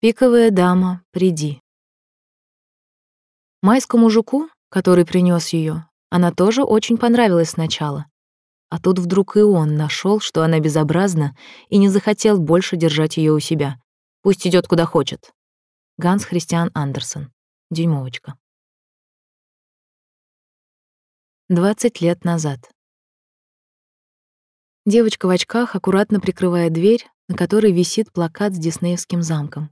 Пиковая дама, приди. Майскому жуку, который принес ее, она тоже очень понравилась сначала. А тут вдруг и он нашел, что она безобразна, и не захотел больше держать ее у себя. Пусть идет куда хочет. Ганс Христиан Андерсон. Дюймовочка. 20 лет назад. Девочка в очках аккуратно прикрывает дверь, на которой висит плакат с Диснеевским замком.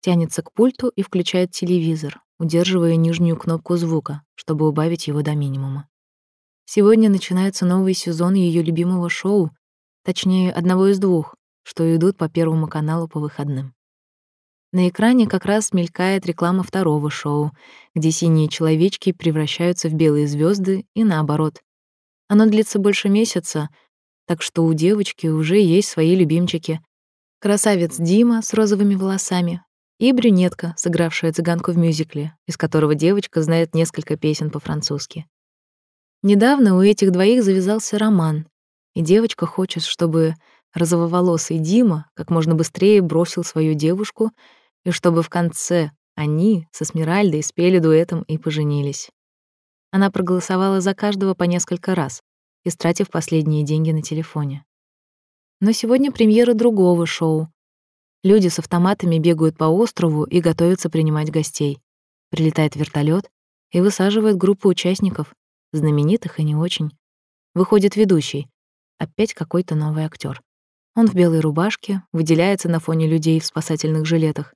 Тянется к пульту и включает телевизор, удерживая нижнюю кнопку звука, чтобы убавить его до минимума. Сегодня начинается новый сезон ее любимого шоу, точнее, одного из двух, что идут по Первому каналу по выходным. На экране как раз мелькает реклама второго шоу, где синие человечки превращаются в белые звезды и наоборот. Оно длится больше месяца — так что у девочки уже есть свои любимчики. Красавец Дима с розовыми волосами и брюнетка, сыгравшая цыганку в мюзикле, из которого девочка знает несколько песен по-французски. Недавно у этих двоих завязался роман, и девочка хочет, чтобы розововолосый Дима как можно быстрее бросил свою девушку, и чтобы в конце они со Смиральдой спели дуэтом и поженились. Она проголосовала за каждого по несколько раз, истратив последние деньги на телефоне. Но сегодня премьера другого шоу. Люди с автоматами бегают по острову и готовятся принимать гостей. Прилетает вертолет и высаживает группу участников, знаменитых и не очень. Выходит ведущий, опять какой-то новый актер. Он в белой рубашке, выделяется на фоне людей в спасательных жилетах.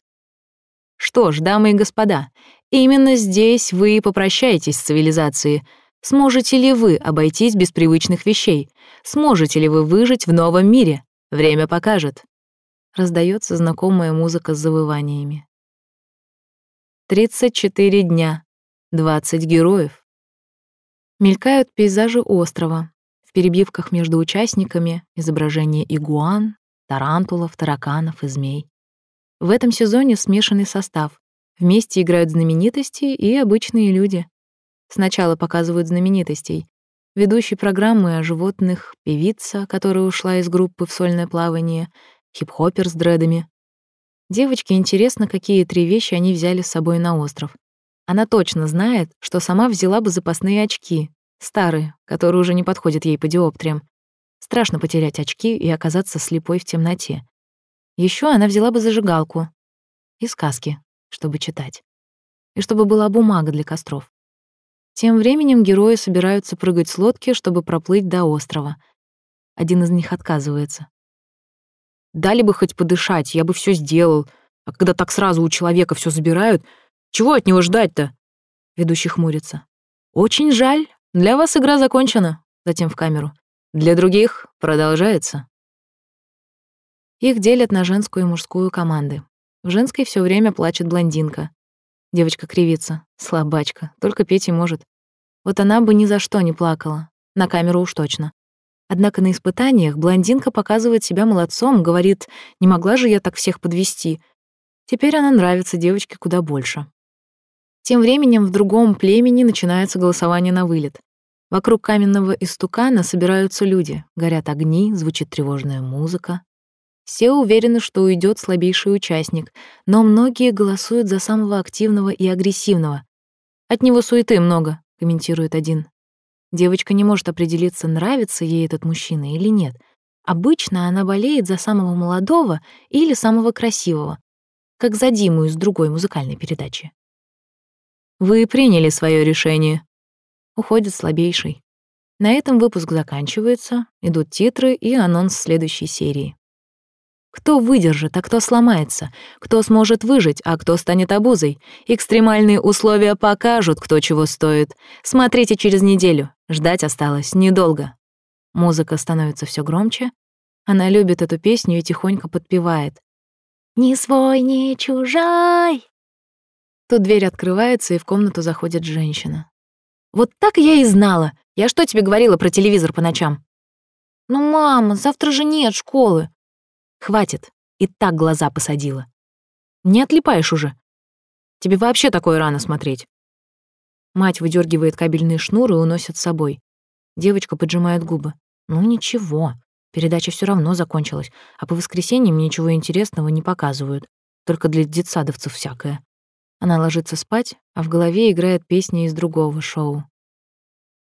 Что ж, дамы и господа, именно здесь вы и попрощаетесь с цивилизацией, Сможете ли вы обойтись без привычных вещей? Сможете ли вы выжить в новом мире? Время покажет. Раздается знакомая музыка с завываниями. 34 дня. 20 героев. Мелькают пейзажи острова. В перебивках между участниками изображения игуан, тарантулов, тараканов и змей. В этом сезоне смешанный состав. Вместе играют знаменитости и обычные люди. Сначала показывают знаменитостей. Ведущий программы о животных, певица, которая ушла из группы в сольное плавание, хип-хоппер с дредами. Девочке интересно, какие три вещи они взяли с собой на остров. Она точно знает, что сама взяла бы запасные очки, старые, которые уже не подходят ей по диоптриям. Страшно потерять очки и оказаться слепой в темноте. Еще она взяла бы зажигалку и сказки, чтобы читать. И чтобы была бумага для костров. Тем временем герои собираются прыгать с лодки, чтобы проплыть до острова. Один из них отказывается. «Дали бы хоть подышать, я бы все сделал. А когда так сразу у человека все забирают, чего от него ждать-то?» Ведущий хмурится. «Очень жаль. Для вас игра закончена». Затем в камеру. «Для других продолжается». Их делят на женскую и мужскую команды. В женской все время плачет блондинка. Девочка кривится. Слабачка. Только петь и может. Вот она бы ни за что не плакала. На камеру уж точно. Однако на испытаниях блондинка показывает себя молодцом, говорит, не могла же я так всех подвести. Теперь она нравится девочке куда больше. Тем временем в другом племени начинается голосование на вылет. Вокруг каменного истукана собираются люди, горят огни, звучит тревожная музыка. Все уверены, что уйдет слабейший участник, но многие голосуют за самого активного и агрессивного. От него суеты много, комментирует один. Девочка не может определиться, нравится ей этот мужчина или нет. Обычно она болеет за самого молодого или самого красивого, как за Диму из другой музыкальной передачи. Вы приняли свое решение. Уходит слабейший. На этом выпуск заканчивается, идут титры и анонс следующей серии. Кто выдержит, а кто сломается? Кто сможет выжить, а кто станет обузой? Экстремальные условия покажут, кто чего стоит. Смотрите через неделю. Ждать осталось недолго. Музыка становится все громче. Она любит эту песню и тихонько подпевает. «Не свой, не чужой!» Тут дверь открывается, и в комнату заходит женщина. «Вот так я и знала! Я что тебе говорила про телевизор по ночам?» «Ну, мама, завтра же нет школы!» Хватит, и так глаза посадила. Не отлипаешь уже. Тебе вообще такое рано смотреть. Мать выдергивает кабельные шнуры и уносит с собой. Девочка поджимает губы. Ну ничего, передача все равно закончилась, а по воскресеньям ничего интересного не показывают. только для детсадовцев всякое. Она ложится спать, а в голове играет песня из другого шоу.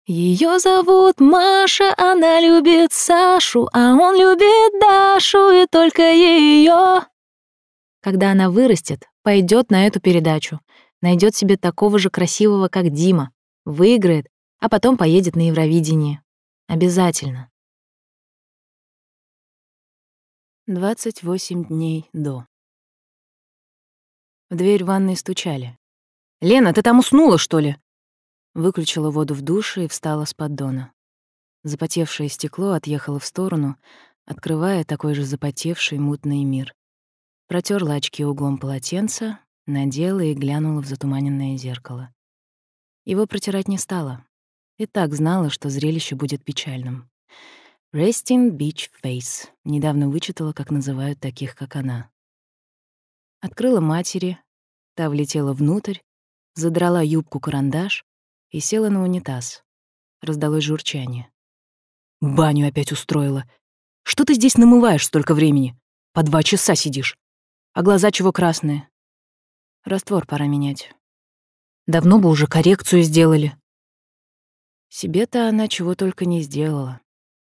Ее зовут Маша, она любит Сашу, а он любит Дашу и только ее. Когда она вырастет, пойдет на эту передачу, найдет себе такого же красивого, как Дима, выиграет, а потом поедет на Евровидение. Обязательно. 28 дней до. В дверь ванной стучали. «Лена, ты там уснула, что ли?» Выключила воду в душе и встала с поддона. Запотевшее стекло отъехало в сторону, открывая такой же запотевший мутный мир. Протерла очки углом полотенца, надела и глянула в затуманенное зеркало. Его протирать не стала. И так знала, что зрелище будет печальным. Resting Beach Face. Недавно вычитала, как называют таких, как она. Открыла матери, та влетела внутрь, задрала юбку-карандаш и села на унитаз. Раздалось журчание. «Баню опять устроила. Что ты здесь намываешь столько времени? По два часа сидишь. А глаза чего красные? Раствор пора менять. Давно бы уже коррекцию сделали». Себе-то она чего только не сделала.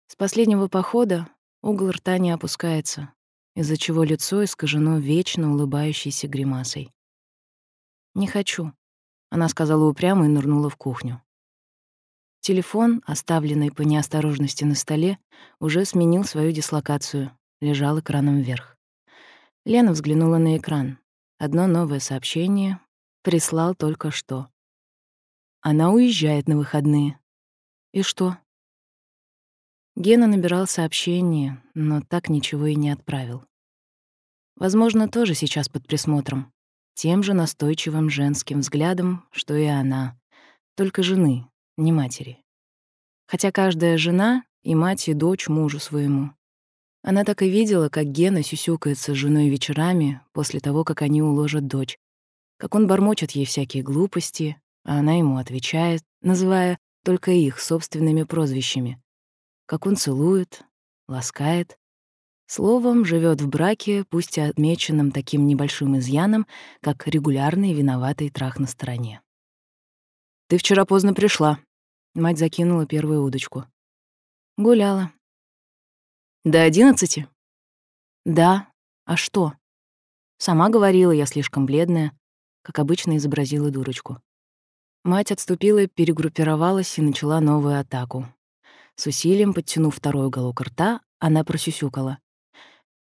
С последнего похода угол рта не опускается, из-за чего лицо искажено вечно улыбающейся гримасой. «Не хочу», — она сказала упрямо и нырнула в кухню. Телефон, оставленный по неосторожности на столе, уже сменил свою дислокацию, лежал экраном вверх. Лена взглянула на экран. Одно новое сообщение прислал только что. Она уезжает на выходные. И что? Гена набирал сообщение, но так ничего и не отправил. Возможно, тоже сейчас под присмотром. Тем же настойчивым женским взглядом, что и она. Только жены, не матери. Хотя каждая жена и мать, и дочь мужу своему. Она так и видела, как Гена сюсюкается с женой вечерами после того, как они уложат дочь. Как он бормочет ей всякие глупости, а она ему отвечает, называя только их собственными прозвищами как он целует, ласкает. Словом, живет в браке, пусть и отмеченном таким небольшим изъяном, как регулярный виноватый трах на стороне. «Ты вчера поздно пришла», — мать закинула первую удочку. «Гуляла». «До одиннадцати?» «Да. А что?» Сама говорила, я слишком бледная, как обычно изобразила дурочку. Мать отступила, перегруппировалась и начала новую атаку. С усилием подтянув второй уголок рта, она просюсюкала.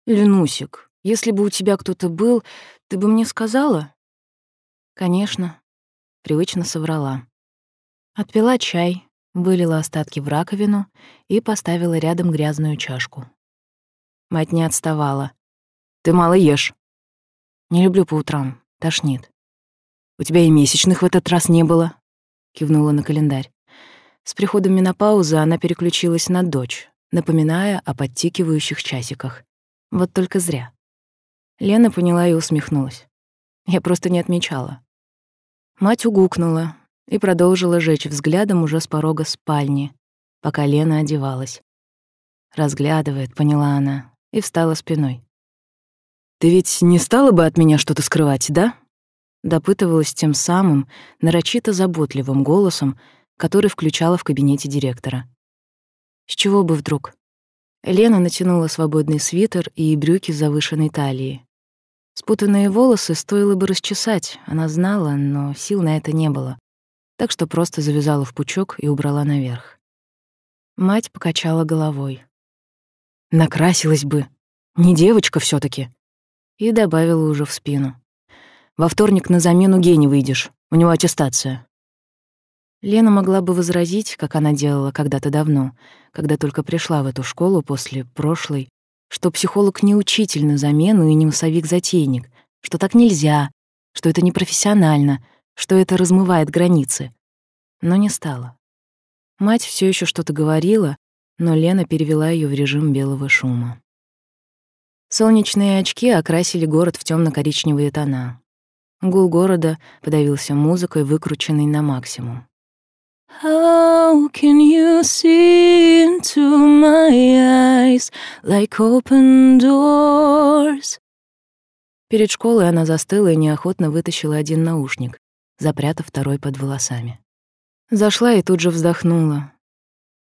«Ленусик, если бы у тебя кто-то был, ты бы мне сказала?» «Конечно», — привычно соврала. Отпила чай, вылила остатки в раковину и поставила рядом грязную чашку. Мать не отставала. «Ты мало ешь». «Не люблю по утрам, тошнит». «У тебя и месячных в этот раз не было», — кивнула на календарь. С приходом менопаузы она переключилась на дочь, напоминая о подтикивающих часиках. Вот только зря. Лена поняла и усмехнулась. Я просто не отмечала. Мать угукнула и продолжила жечь взглядом уже с порога спальни, пока Лена одевалась. Разглядывает, поняла она, и встала спиной. «Ты ведь не стала бы от меня что-то скрывать, да?» Допытывалась тем самым, нарочито заботливым голосом, который включала в кабинете директора. С чего бы вдруг? Лена натянула свободный свитер и брюки с завышенной талией. Спутанные волосы стоило бы расчесать, она знала, но сил на это не было, так что просто завязала в пучок и убрала наверх. Мать покачала головой. «Накрасилась бы. Не девочка все таки И добавила уже в спину. «Во вторник на замену Гене выйдешь. У него аттестация». Лена могла бы возразить, как она делала когда-то давно, когда только пришла в эту школу после прошлой, что психолог не учитель на замену и не массовик-затейник, что так нельзя, что это непрофессионально, что это размывает границы. Но не стала. Мать все еще что-то говорила, но Лена перевела ее в режим белого шума. Солнечные очки окрасили город в темно коричневые тона. Гул города подавился музыкой, выкрученной на максимум. How can you see into my eyes like open doors? Перед школой она застыла и неохотно вытащила один наушник, запрятав второй под волосами. Зашла и тут же вздохнула.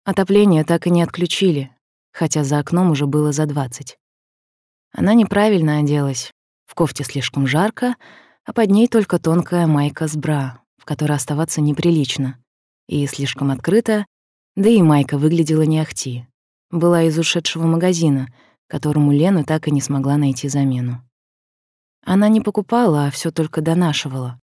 Отопление так и не отключили, хотя за окном уже было за двадцать. Она неправильно оделась. В кофте слишком жарко, а под ней только тонкая майка с бра, в которой оставаться неприлично, и слишком открыто, да и майка выглядела не ахти. Была из ушедшего магазина, которому Лена так и не смогла найти замену. Она не покупала, а все только донашивала.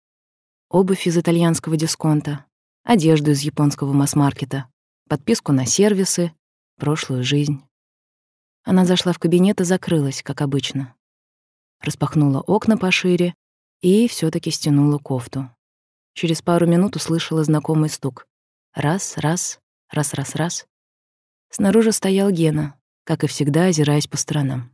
Обувь из итальянского дисконта, одежду из японского масс-маркета, подписку на сервисы, прошлую жизнь. Она зашла в кабинет и закрылась, как обычно. Распахнула окна пошире и все таки стянула кофту. Через пару минут услышала знакомый стук. Раз, раз, раз, раз, раз. Снаружи стоял Гена, как и всегда, озираясь по сторонам.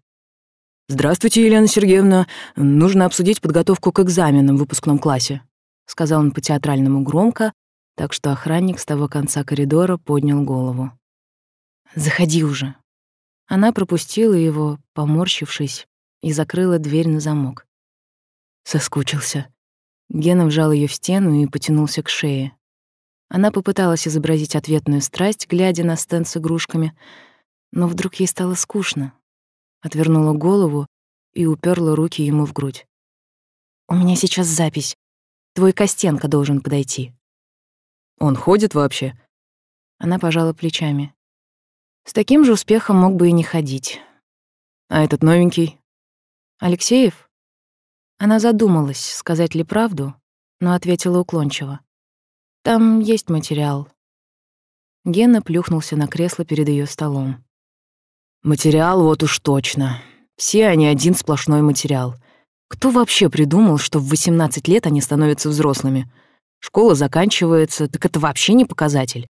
«Здравствуйте, Елена Сергеевна. Нужно обсудить подготовку к экзаменам в выпускном классе», — сказал он по-театральному громко, так что охранник с того конца коридора поднял голову. «Заходи уже». Она пропустила его, поморщившись, и закрыла дверь на замок. Соскучился. Гена вжал ее в стену и потянулся к шее. Она попыталась изобразить ответную страсть, глядя на стенд с игрушками, но вдруг ей стало скучно. Отвернула голову и уперла руки ему в грудь. «У меня сейчас запись. Твой Костенко должен подойти». Он ходит вообще?» Она пожала плечами. С таким же успехом мог бы и не ходить. А этот новенький? Алексеев? Она задумалась, сказать ли правду, но ответила уклончиво. Там есть материал. Гена плюхнулся на кресло перед ее столом. Материал вот уж точно. Все они один сплошной материал. Кто вообще придумал, что в 18 лет они становятся взрослыми? Школа заканчивается, так это вообще не показатель.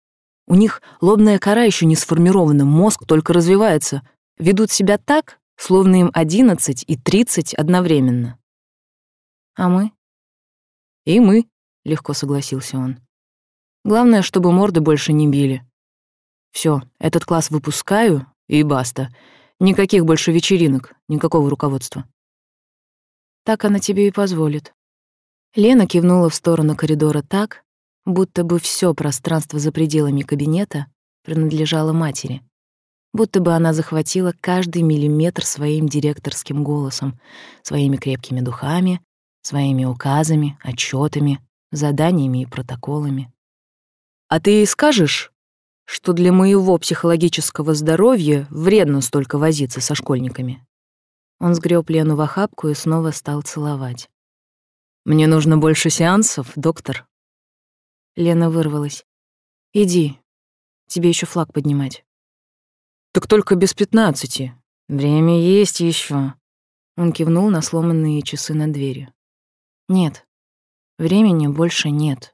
У них лобная кора еще не сформирована, мозг только развивается. Ведут себя так, словно им 11 и 30 одновременно. А мы? И мы, легко согласился он. Главное, чтобы морды больше не били. Все, этот класс выпускаю, и баста. Никаких больше вечеринок, никакого руководства. Так она тебе и позволит. Лена кивнула в сторону коридора так, будто бы все пространство за пределами кабинета принадлежало матери, будто бы она захватила каждый миллиметр своим директорским голосом, своими крепкими духами, своими указами, отчетами, заданиями и протоколами. «А ты скажешь, что для моего психологического здоровья вредно столько возиться со школьниками?» Он сгреб Лену в охапку и снова стал целовать. Мне нужно больше сеансов, доктор. Лена вырвалась. Иди. Тебе еще флаг поднимать. Так только без пятнадцати. Время есть еще. Он кивнул на сломанные часы над дверью. Нет. Времени больше нет.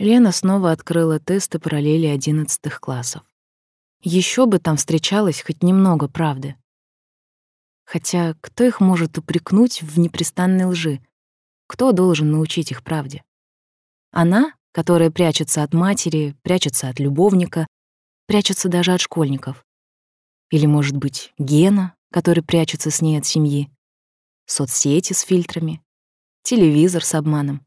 Лена снова открыла тесты параллели одиннадцатых классов. Еще бы там встречалось хоть немного правды. Хотя кто их может упрекнуть в непрестанной лжи? Кто должен научить их правде? Она, которая прячется от матери, прячется от любовника, прячется даже от школьников. Или, может быть, Гена, который прячется с ней от семьи. Соцсети с фильтрами, телевизор с обманом.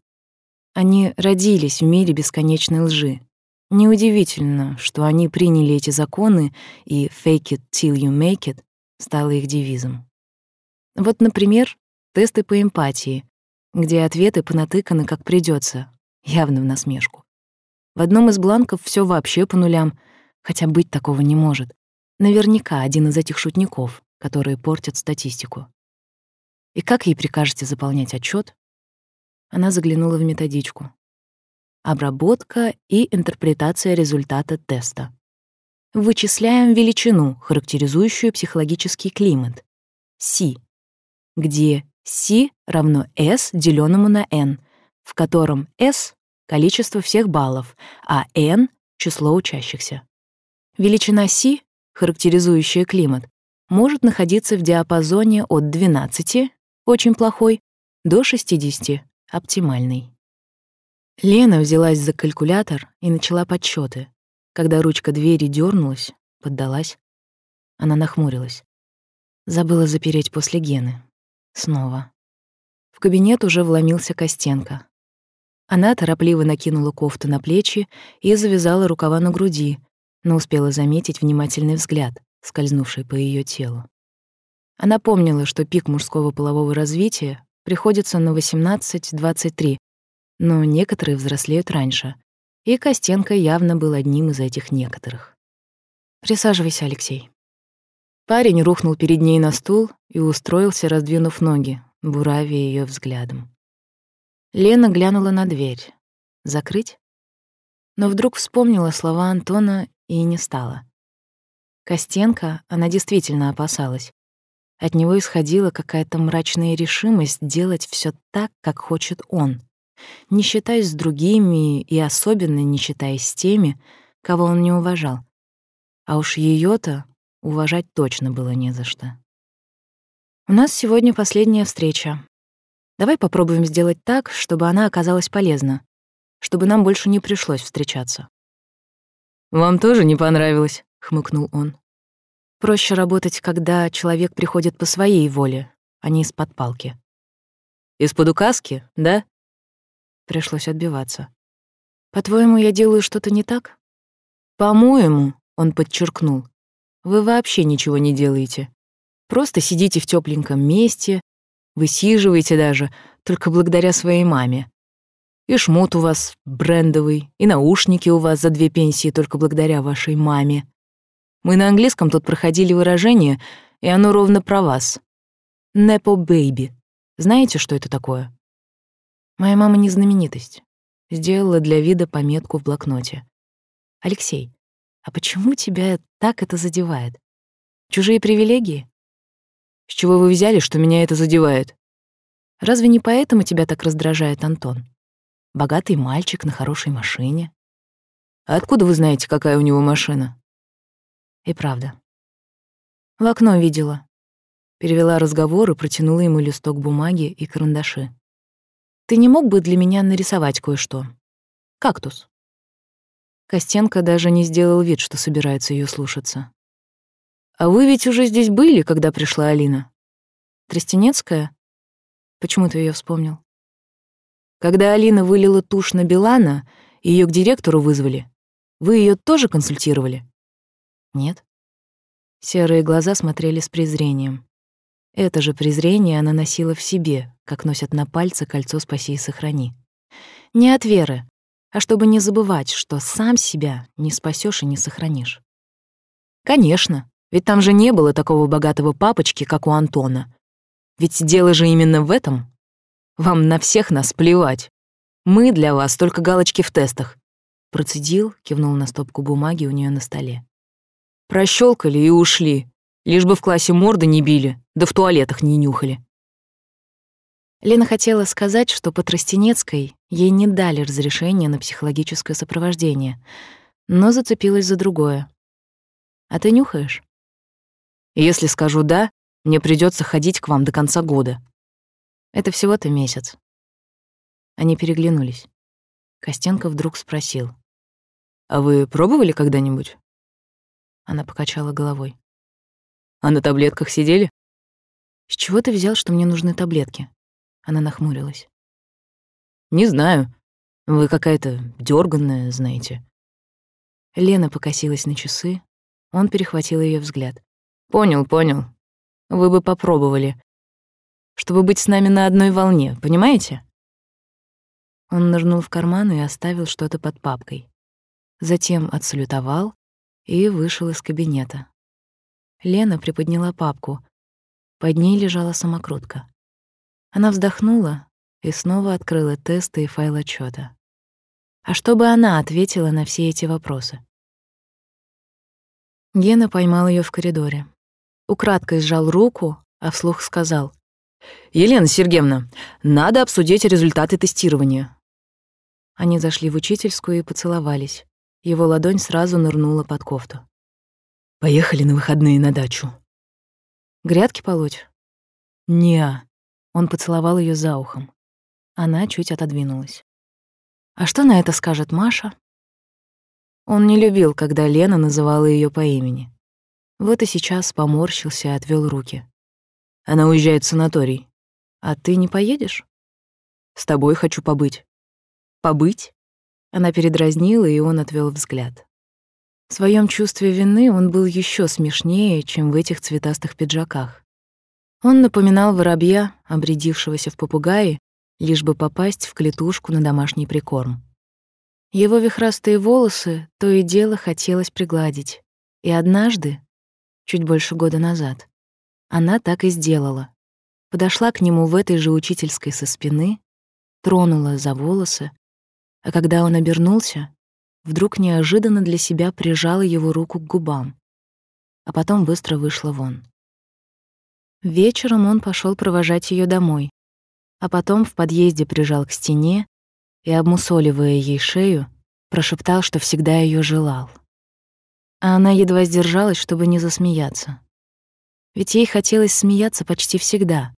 Они родились в мире бесконечной лжи. Неудивительно, что они приняли эти законы, и «fake it till you make it» стало их девизом. Вот, например, тесты по эмпатии, где ответы понатыканы как придется, явно в насмешку. В одном из бланков все вообще по нулям, хотя быть такого не может. Наверняка один из этих шутников, которые портят статистику. И как ей прикажете заполнять отчет? Она заглянула в методичку. Обработка и интерпретация результата теста. Вычисляем величину, характеризующую психологический климат. Си, где C равно S, деленному на N, в котором S — количество всех баллов, а N — число учащихся. Величина C, характеризующая климат, может находиться в диапазоне от 12, очень плохой, до 60, оптимальный. Лена взялась за калькулятор и начала подсчеты. Когда ручка двери дернулась, поддалась, она нахмурилась. Забыла запереть после Гены. Снова. В кабинет уже вломился Костенко. Она торопливо накинула кофту на плечи и завязала рукава на груди, но успела заметить внимательный взгляд, скользнувший по ее телу. Она помнила, что пик мужского полового развития приходится на 18-23, но некоторые взрослеют раньше, и Костенко явно был одним из этих некоторых. «Присаживайся, Алексей». Парень рухнул перед ней на стул и устроился, раздвинув ноги, буравя ее взглядом. Лена глянула на дверь. Закрыть? Но вдруг вспомнила слова Антона и не стала. Костенко она действительно опасалась. От него исходила какая-то мрачная решимость делать все так, как хочет он, не считаясь с другими и особенно не считаясь с теми, кого он не уважал. А уж ее то уважать точно было не за что. «У нас сегодня последняя встреча. Давай попробуем сделать так, чтобы она оказалась полезна, чтобы нам больше не пришлось встречаться». «Вам тоже не понравилось?» — хмыкнул он. «Проще работать, когда человек приходит по своей воле, а не из-под палки». «Из-под указки, да?» Пришлось отбиваться. «По-твоему, я делаю что-то не так?» «По-моему», — он подчеркнул, — «вы вообще ничего не делаете. Просто сидите в тепленьком месте, высиживаете даже, только благодаря своей маме. И шмот у вас брендовый, и наушники у вас за две пенсии только благодаря вашей маме. Мы на английском тут проходили выражение, и оно ровно про вас. Nepo baby. Знаете, что это такое? Моя мама не знаменитость. Сделала для вида пометку в блокноте. Алексей, а почему тебя так это задевает? Чужие привилегии? С чего вы взяли, что меня это задевает? Разве не поэтому тебя так раздражает Антон? Богатый мальчик на хорошей машине. А откуда вы знаете, какая у него машина? И правда. В окно видела. Перевела разговор и протянула ему листок бумаги и карандаши. Ты не мог бы для меня нарисовать кое-что? Кактус. Костенко даже не сделал вид, что собирается ее слушаться. «А вы ведь уже здесь были, когда пришла Алина?» «Тростенецкая?» Почему ты ее вспомнил? Когда Алина вылила тушь на Билана, ее к директору вызвали. Вы ее тоже консультировали? Нет. Серые глаза смотрели с презрением. Это же презрение она носила в себе, как носят на пальце кольцо «Спаси и сохрани». Не от веры, а чтобы не забывать, что сам себя не спасешь и не сохранишь. Конечно, ведь там же не было такого богатого папочки, как у Антона. Ведь дело же именно в этом. Вам на всех нас плевать. Мы для вас только галочки в тестах. Процедил, кивнул на стопку бумаги у нее на столе. Прощелкали и ушли. Лишь бы в классе морды не били, да в туалетах не нюхали. Лена хотела сказать, что по Тростенецкой ей не дали разрешения на психологическое сопровождение, но зацепилась за другое. «А ты нюхаешь?» «Если скажу «да», мне придется ходить к вам до конца года», это всего-то месяц. Они переглянулись. Костенко вдруг спросил. «А вы пробовали когда-нибудь?» Она покачала головой. «А на таблетках сидели?» «С чего ты взял, что мне нужны таблетки?» Она нахмурилась. «Не знаю. Вы какая-то дерганная, знаете». Лена покосилась на часы. Он перехватил ее взгляд. «Понял, понял. Вы бы попробовали чтобы быть с нами на одной волне, понимаете?» Он нырнул в карман и оставил что-то под папкой. Затем отсалютовал и вышел из кабинета. Лена приподняла папку. Под ней лежала самокрутка. Она вздохнула и снова открыла тесты и файл отчета. А что бы она ответила на все эти вопросы? Гена поймал ее в коридоре. Украдкой сжал руку, а вслух сказал: «Елена Сергеевна, надо обсудить результаты тестирования». Они зашли в учительскую и поцеловались. Его ладонь сразу нырнула под кофту. «Поехали на выходные на дачу». «Грядки полоть?» «Не-а». Он поцеловал ее за ухом. Она чуть отодвинулась. «А что на это скажет Маша?» Он не любил, когда Лена называла ее по имени. Вот и сейчас поморщился и отвел руки. Она уезжает в санаторий. «А ты не поедешь?» «С тобой хочу побыть». «Побыть?» Она передразнила, и он отвел взгляд. В своем чувстве вины он был еще смешнее, чем в этих цветастых пиджаках. Он напоминал воробья, обрядившегося в попугаи, лишь бы попасть в клетушку на домашний прикорм. Его вихрастые волосы то и дело хотелось пригладить. И однажды, чуть больше года назад, она так и сделала. Подошла к нему в этой же учительской со спины, тронула за волосы, а когда он обернулся, вдруг неожиданно для себя прижала его руку к губам, а потом быстро вышла вон. Вечером он пошел провожать ее домой, а потом в подъезде прижал к стене и, обмусоливая ей шею, прошептал, что всегда ее желал. А она едва сдержалась, чтобы не засмеяться. Ведь ей хотелось смеяться почти всегда.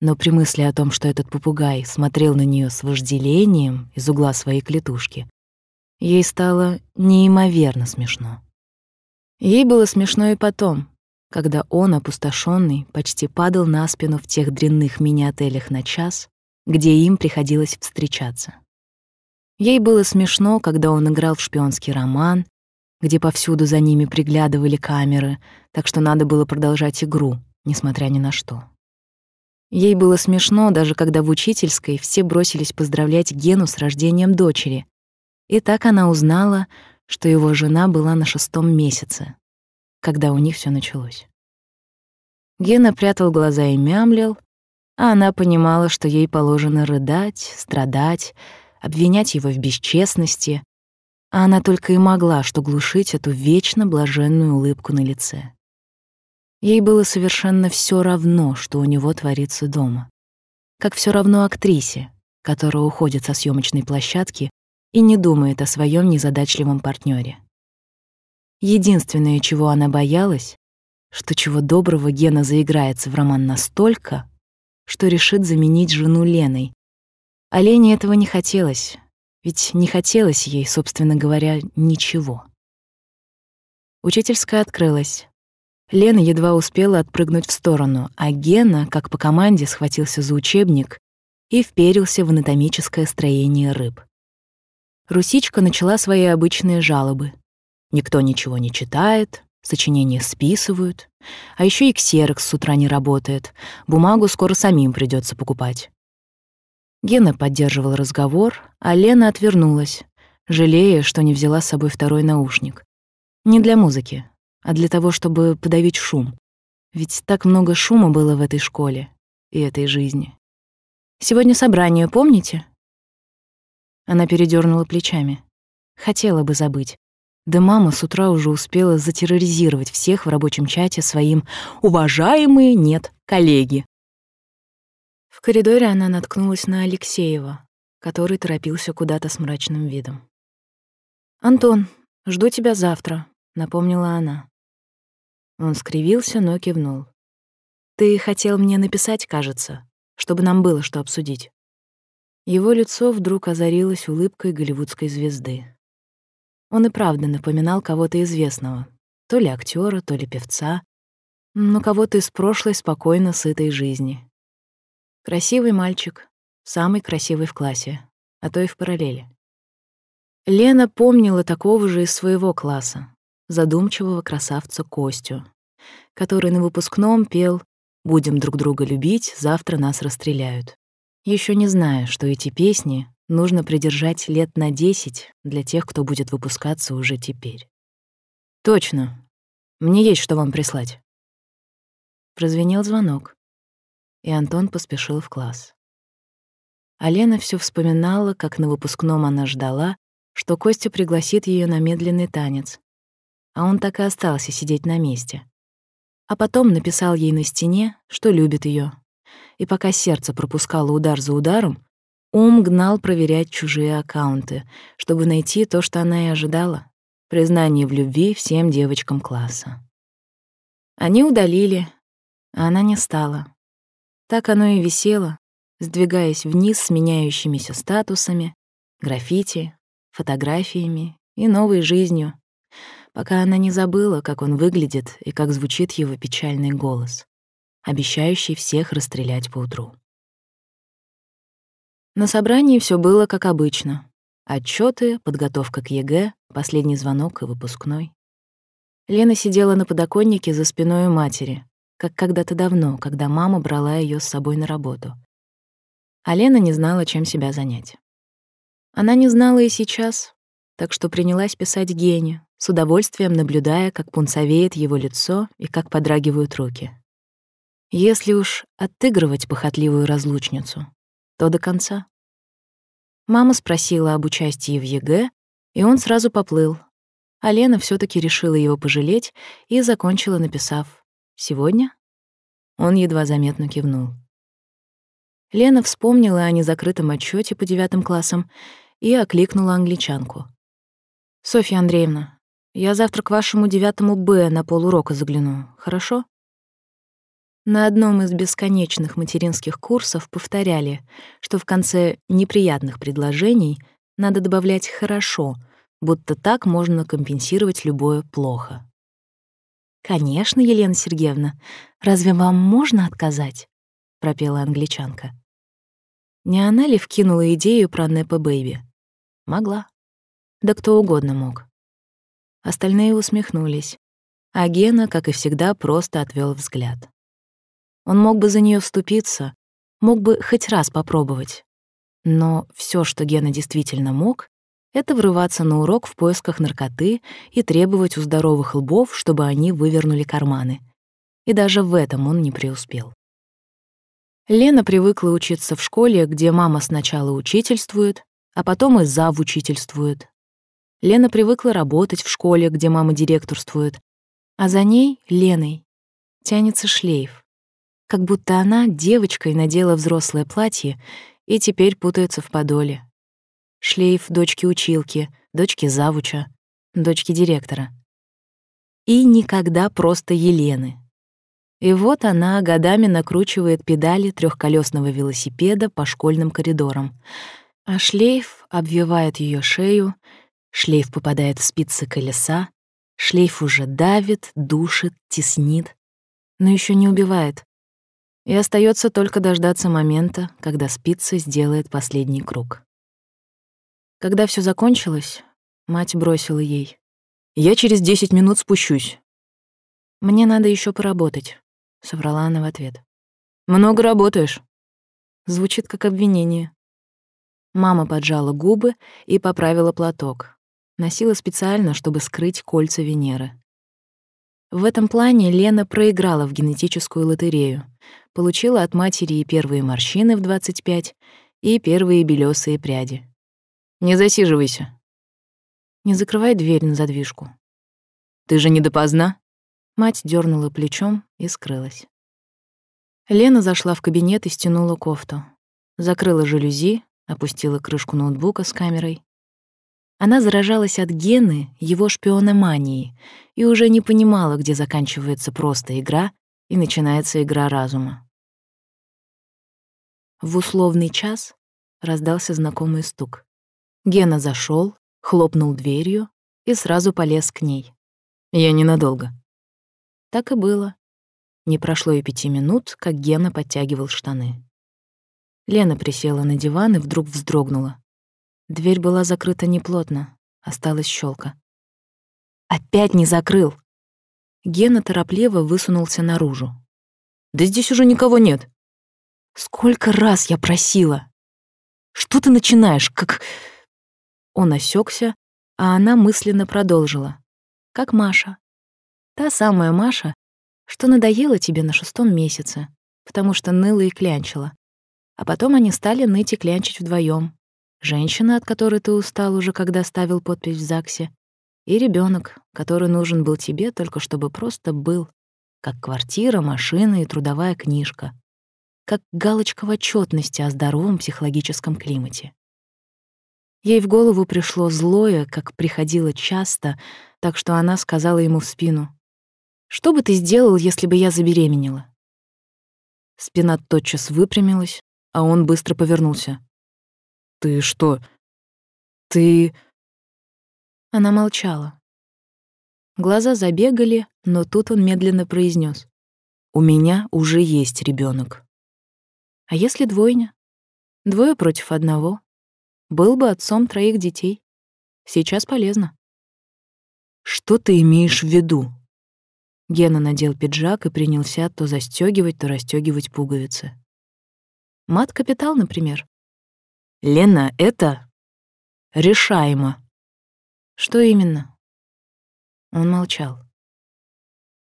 Но при мысли о том, что этот попугай смотрел на нее с вожделением из угла своей клетушки, Ей стало неимоверно смешно. Ей было смешно и потом, когда он, опустошенный, почти падал на спину в тех дрянных мини-отелях на час, где им приходилось встречаться. Ей было смешно, когда он играл в шпионский роман, где повсюду за ними приглядывали камеры, так что надо было продолжать игру, несмотря ни на что. Ей было смешно, даже когда в учительской все бросились поздравлять Гену с рождением дочери, и так она узнала, что его жена была на шестом месяце, когда у них все началось. Гена прятал глаза и мямлил, а она понимала, что ей положено рыдать, страдать, обвинять его в бесчестности, а она только и могла что глушить эту вечно блаженную улыбку на лице. Ей было совершенно все равно, что у него творится дома. Как все равно актрисе, которая уходит со съемочной площадки и не думает о своем незадачливом партнере. Единственное, чего она боялась, что чего доброго Гена заиграется в роман настолько, что решит заменить жену Леной. А Лене этого не хотелось, ведь не хотелось ей, собственно говоря, ничего. Учительская открылась. Лена едва успела отпрыгнуть в сторону, а Гена, как по команде, схватился за учебник и вперился в анатомическое строение рыб. Русичка начала свои обычные жалобы. Никто ничего не читает, сочинения списывают, а еще и ксерокс с утра не работает, бумагу скоро самим придется покупать. Гена поддерживал разговор, а Лена отвернулась, жалея, что не взяла с собой второй наушник. Не для музыки, а для того, чтобы подавить шум. Ведь так много шума было в этой школе и этой жизни. Сегодня собрание, помните? Она передернула плечами. Хотела бы забыть. Да мама с утра уже успела затерроризировать всех в рабочем чате своим «уважаемые, нет, коллеги». В коридоре она наткнулась на Алексеева, который торопился куда-то с мрачным видом. «Антон, жду тебя завтра», — напомнила она. Он скривился, но кивнул. «Ты хотел мне написать, кажется, чтобы нам было что обсудить». Его лицо вдруг озарилось улыбкой голливудской звезды. Он и правда напоминал кого-то известного, то ли актера, то ли певца, но кого-то из прошлой спокойно сытой жизни. Красивый мальчик, самый красивый в классе, а то и в параллели. Лена помнила такого же из своего класса, задумчивого красавца Костю, который на выпускном пел «Будем друг друга любить, завтра нас расстреляют» еще не зная, что эти песни нужно придержать лет на десять для тех, кто будет выпускаться уже теперь. «Точно. Мне есть что вам прислать». Прозвенел звонок, и Антон поспешил в класс. А всё вспоминала, как на выпускном она ждала, что Костя пригласит ее на медленный танец, а он так и остался сидеть на месте. А потом написал ей на стене, что любит ее, и пока сердце пропускало удар за ударом, ум гнал проверять чужие аккаунты, чтобы найти то, что она и ожидала — признание в любви всем девочкам класса. Они удалили, а она не стала. Так оно и висело, сдвигаясь вниз с меняющимися статусами, граффити, фотографиями и новой жизнью, пока она не забыла, как он выглядит и как звучит его печальный голос обещающий всех расстрелять поутру. На собрании все было как обычно. Отчеты, подготовка к ЕГЭ, последний звонок и выпускной. Лена сидела на подоконнике за спиной у матери, как когда-то давно, когда мама брала ее с собой на работу. А Лена не знала, чем себя занять. Она не знала и сейчас, так что принялась писать Гене, с удовольствием наблюдая, как пунцовеет его лицо и как подрагивают руки. Если уж отыгрывать похотливую разлучницу, то до конца. Мама спросила об участии в ЕГЭ, и он сразу поплыл. А Лена все таки решила его пожалеть и закончила, написав «Сегодня?» Он едва заметно кивнул. Лена вспомнила о незакрытом отчете по девятым классам и окликнула англичанку. «Софья Андреевна, я завтра к вашему девятому Б на полурока загляну, хорошо?» На одном из бесконечных материнских курсов повторяли, что в конце неприятных предложений надо добавлять «хорошо», будто так можно компенсировать любое «плохо». «Конечно, Елена Сергеевна. Разве вам можно отказать?» — пропела англичанка. Не она ли вкинула идею про Нэпа Бэйби? Могла. Да кто угодно мог. Остальные усмехнулись, а Гена, как и всегда, просто отвел взгляд. Он мог бы за нее вступиться, мог бы хоть раз попробовать. Но все, что Гена действительно мог, это врываться на урок в поисках наркоты и требовать у здоровых лбов, чтобы они вывернули карманы. И даже в этом он не преуспел. Лена привыкла учиться в школе, где мама сначала учительствует, а потом и зав учительствует. Лена привыкла работать в школе, где мама директорствует, а за ней, Леной, тянется шлейф как будто она девочкой надела взрослое платье и теперь путается в подоле. Шлейф дочки-училки, дочки завуча, дочки директора. И никогда просто Елены. И вот она годами накручивает педали трехколесного велосипеда по школьным коридорам, а шлейф обвивает ее шею, шлейф попадает в спицы колеса, шлейф уже давит, душит, теснит, но еще не убивает, и остается только дождаться момента, когда спица сделает последний круг. Когда все закончилось, мать бросила ей. «Я через десять минут спущусь». «Мне надо еще поработать», — соврала она в ответ. «Много работаешь». Звучит как обвинение. Мама поджала губы и поправила платок. Носила специально, чтобы скрыть кольца Венеры. В этом плане Лена проиграла в генетическую лотерею, Получила от матери и первые морщины в 25, и первые белесые пряди. «Не засиживайся». «Не закрывай дверь на задвижку». «Ты же не допоздна?» Мать дернула плечом и скрылась. Лена зашла в кабинет и стянула кофту. Закрыла жалюзи, опустила крышку ноутбука с камерой. Она заражалась от Гены, его шпиономании, и уже не понимала, где заканчивается просто игра и начинается игра разума. В условный час раздался знакомый стук. Гена зашел, хлопнул дверью и сразу полез к ней. «Я ненадолго». Так и было. Не прошло и пяти минут, как Гена подтягивал штаны. Лена присела на диван и вдруг вздрогнула. Дверь была закрыта неплотно, осталась щелка. «Опять не закрыл!» Гена торопливо высунулся наружу. «Да здесь уже никого нет!» Сколько раз я просила? Что ты начинаешь, как... Он осекся, а она мысленно продолжила. Как Маша. Та самая Маша, что надоела тебе на шестом месяце, потому что ныла и клянчила. А потом они стали ныть и клянчить вдвоем. Женщина, от которой ты устал уже, когда ставил подпись в ЗАГСе, и ребенок, который нужен был тебе только чтобы просто был, как квартира, машина и трудовая книжка как галочка в отчетности о здоровом психологическом климате. Ей в голову пришло злое, как приходило часто, так что она сказала ему в спину, «Что бы ты сделал, если бы я забеременела?» Спина тотчас выпрямилась, а он быстро повернулся. «Ты что? Ты...» Она молчала. Глаза забегали, но тут он медленно произнес: «У меня уже есть ребенок. А если двойня? Двое против одного. Был бы отцом троих детей. Сейчас полезно. Что ты имеешь в виду? Гена надел пиджак и принялся то застегивать, то расстегивать пуговицы. Мат-капитал, например. Лена, это решаемо. Что именно? Он молчал.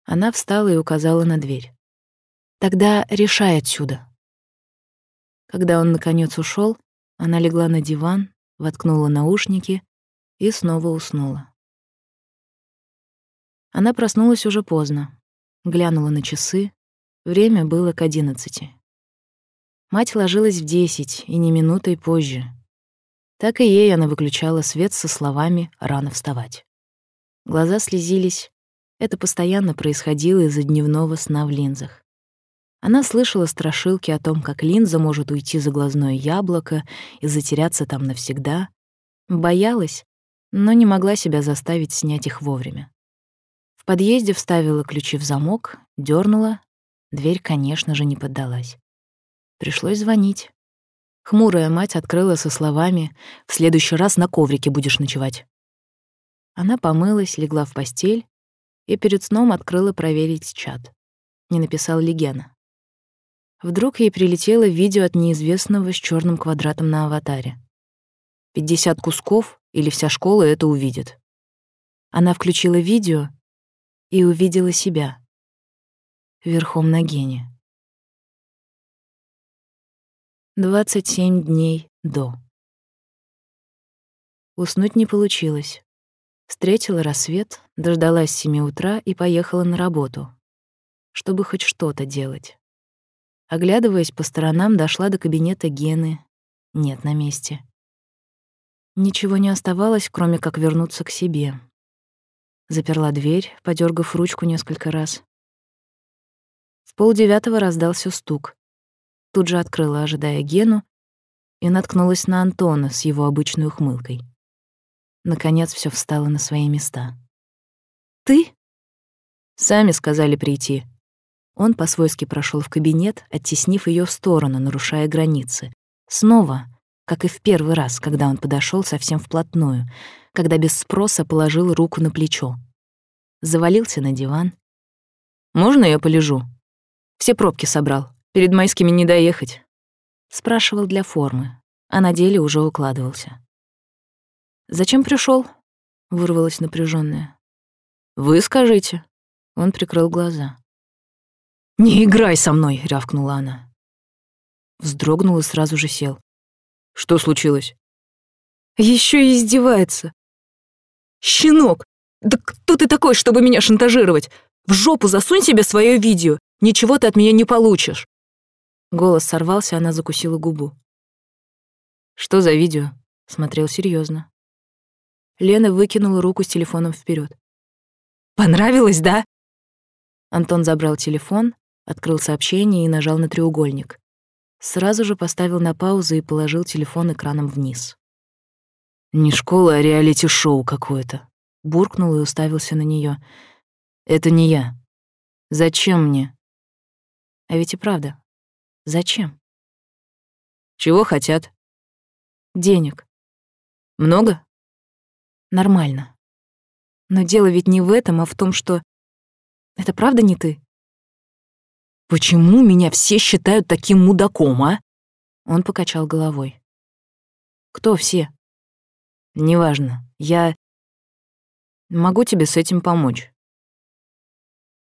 Она встала и указала на дверь. Тогда решай отсюда. Когда он наконец ушел, она легла на диван, воткнула наушники и снова уснула. Она проснулась уже поздно, глянула на часы. Время было к одиннадцати. Мать ложилась в десять, и не минутой позже. Так и ей она выключала свет со словами «рано вставать». Глаза слезились. Это постоянно происходило из-за дневного сна в линзах. Она слышала страшилки о том, как линза может уйти за глазное яблоко и затеряться там навсегда. Боялась, но не могла себя заставить снять их вовремя. В подъезде вставила ключи в замок, дернула. Дверь, конечно же, не поддалась. Пришлось звонить. Хмурая мать открыла со словами «В следующий раз на коврике будешь ночевать». Она помылась, легла в постель и перед сном открыла проверить чат. Не написал ли Гена. Вдруг ей прилетело видео от неизвестного с черным квадратом на аватаре. 50 кусков или вся школа это увидит. Она включила видео и увидела себя верхом на гене. 27 дней до. Уснуть не получилось. Встретила рассвет, дождалась семи утра и поехала на работу, чтобы хоть что-то делать. Оглядываясь по сторонам, дошла до кабинета Гены. Нет на месте. Ничего не оставалось, кроме как вернуться к себе. Заперла дверь, подергав ручку несколько раз. В полдевятого раздался стук. Тут же открыла, ожидая Гену, и наткнулась на Антона с его обычной ухмылкой. Наконец все встало на свои места. «Ты?» «Сами сказали прийти», он по-свойски прошел в кабинет, оттеснив ее в сторону, нарушая границы. Снова, как и в первый раз, когда он подошел совсем вплотную, когда без спроса положил руку на плечо. Завалился на диван. «Можно я полежу? Все пробки собрал. Перед майскими не доехать». Спрашивал для формы, а на деле уже укладывался. «Зачем пришел? вырвалась напряженная. «Вы скажите». Он прикрыл глаза. «Не играй со мной!» — рявкнула она. Вздрогнул и сразу же сел. «Что случилось?» Еще и издевается. «Щенок! Да кто ты такой, чтобы меня шантажировать? В жопу засунь себе свое видео, ничего ты от меня не получишь!» Голос сорвался, она закусила губу. «Что за видео?» — смотрел серьезно. Лена выкинула руку с телефоном вперед. «Понравилось, да?» Антон забрал телефон, Открыл сообщение и нажал на треугольник. Сразу же поставил на паузу и положил телефон экраном вниз. «Не школа, а реалити-шоу какое-то», — буркнул и уставился на нее. «Это не я. Зачем мне?» А ведь и правда. Зачем? Чего хотят? Денег. Много? Нормально. Но дело ведь не в этом, а в том, что... Это правда не ты? «Почему меня все считают таким мудаком, а?» Он покачал головой. «Кто все?» «Неважно. Я могу тебе с этим помочь».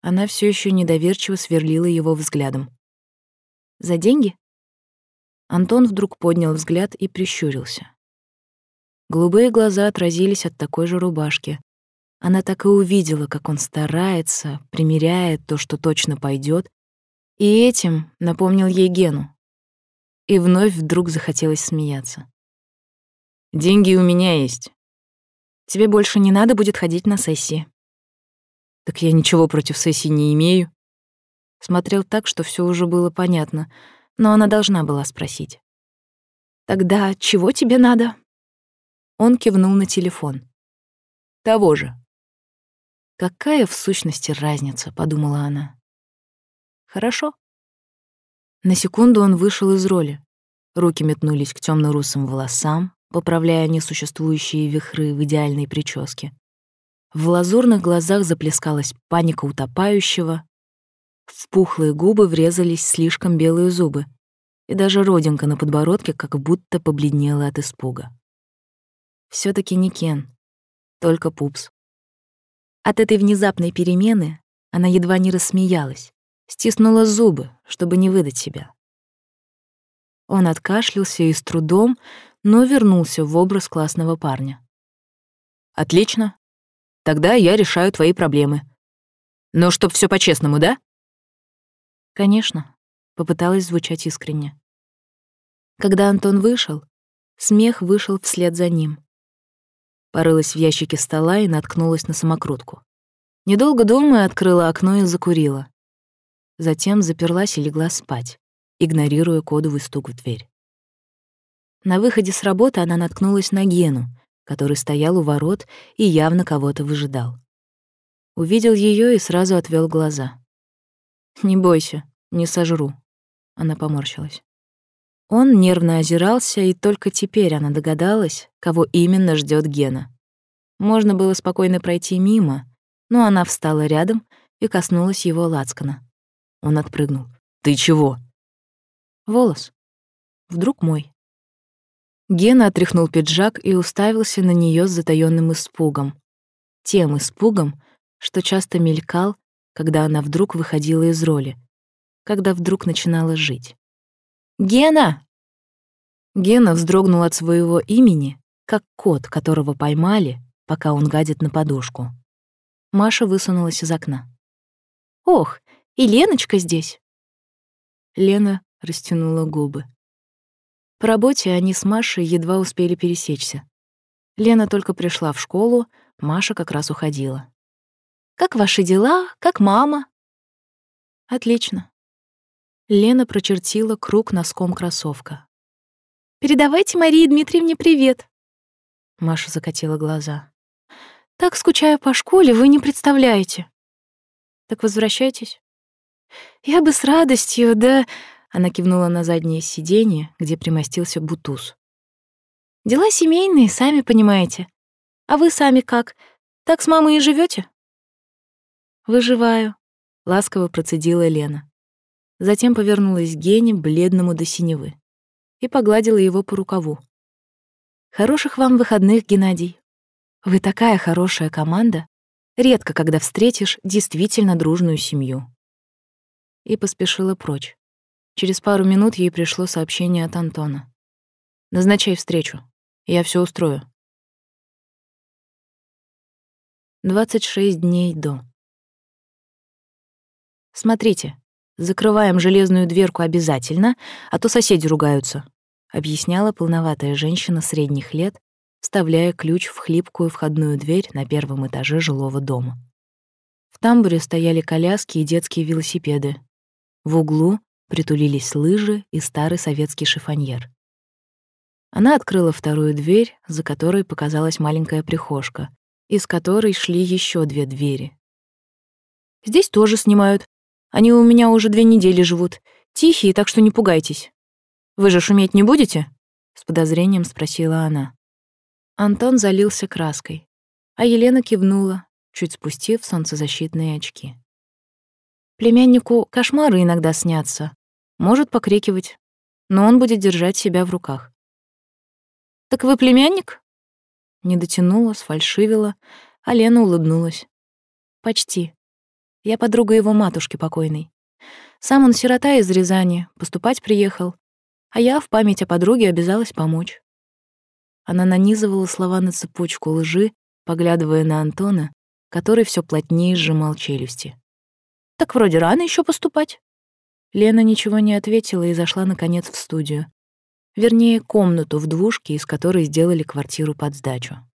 Она все еще недоверчиво сверлила его взглядом. «За деньги?» Антон вдруг поднял взгляд и прищурился. Голубые глаза отразились от такой же рубашки. Она так и увидела, как он старается, примеряет то, что точно пойдет, и этим напомнил ей Гену. И вновь вдруг захотелось смеяться. «Деньги у меня есть. Тебе больше не надо будет ходить на сессии». «Так я ничего против сессии не имею». Смотрел так, что все уже было понятно, но она должна была спросить. «Тогда чего тебе надо?» Он кивнул на телефон. «Того же». «Какая в сущности разница?» — подумала она. Хорошо. На секунду он вышел из роли. Руки метнулись к темно-русым волосам, поправляя несуществующие вихры в идеальной прическе. В лазурных глазах заплескалась паника утопающего. В пухлые губы врезались слишком белые зубы, и даже родинка на подбородке как будто побледнела от испуга. все таки не Кен, только пупс. От этой внезапной перемены она едва не рассмеялась, стиснула зубы, чтобы не выдать себя. Он откашлялся и с трудом, но вернулся в образ классного парня. «Отлично. Тогда я решаю твои проблемы. Но чтоб все по-честному, да?» «Конечно», — попыталась звучать искренне. Когда Антон вышел, смех вышел вслед за ним. Порылась в ящике стола и наткнулась на самокрутку. Недолго думая, открыла окно и закурила. Затем заперлась и легла спать, игнорируя кодовый стук в дверь. На выходе с работы она наткнулась на Гену, который стоял у ворот и явно кого-то выжидал. Увидел ее и сразу отвел глаза. «Не бойся, не сожру», — она поморщилась. Он нервно озирался, и только теперь она догадалась, кого именно ждет Гена. Можно было спокойно пройти мимо, но она встала рядом и коснулась его лацкана. Он отпрыгнул. «Ты чего?» «Волос. Вдруг мой». Гена отряхнул пиджак и уставился на нее с затаённым испугом. Тем испугом, что часто мелькал, когда она вдруг выходила из роли, когда вдруг начинала жить. «Гена!» Гена вздрогнул от своего имени, как кот, которого поймали, пока он гадит на подушку. Маша высунулась из окна. «Ох, и Леночка здесь!» Лена растянула губы. По работе они с Машей едва успели пересечься. Лена только пришла в школу, Маша как раз уходила. «Как ваши дела? Как мама?» «Отлично». Лена прочертила круг носком кроссовка. «Передавайте Марии Дмитриевне привет». Маша закатила глаза. «Так скучаю по школе, вы не представляете». «Так возвращайтесь». «Я бы с радостью, да...» Она кивнула на заднее сиденье, где примостился бутуз. «Дела семейные, сами понимаете. А вы сами как? Так с мамой и живете? «Выживаю», — ласково процедила Лена. Затем повернулась к Гене, бледному до синевы, и погладила его по рукаву. «Хороших вам выходных, Геннадий. Вы такая хорошая команда. Редко, когда встретишь действительно дружную семью». И поспешила прочь. Через пару минут ей пришло сообщение от Антона. «Назначай встречу. Я все устрою». 26 дней до. Смотрите, закрываем железную дверку обязательно, а то соседи ругаются, объясняла полноватая женщина средних лет, вставляя ключ в хлипкую входную дверь на первом этаже жилого дома. В тамбуре стояли коляски и детские велосипеды. В углу притулились лыжи и старый советский шифоньер. Она открыла вторую дверь, за которой показалась маленькая прихожка, из которой шли еще две двери. «Здесь тоже снимают. Они у меня уже две недели живут. Тихие, так что не пугайтесь. Вы же шуметь не будете?» — с подозрением спросила она. Антон залился краской, а Елена кивнула, чуть спустив солнцезащитные очки. Племяннику кошмары иногда снятся, может покрикивать, но он будет держать себя в руках. «Так вы племянник?» Не дотянула, сфальшивила, а Лена улыбнулась. «Почти. Я подруга его матушки покойной. Сам он сирота из Рязани, поступать приехал, а я в память о подруге обязалась помочь». Она нанизывала слова на цепочку лжи, поглядывая на Антона, который все плотнее сжимал челюсти. «Так вроде рано еще поступать». Лена ничего не ответила и зашла, наконец, в студию. Вернее, комнату в двушке, из которой сделали квартиру под сдачу.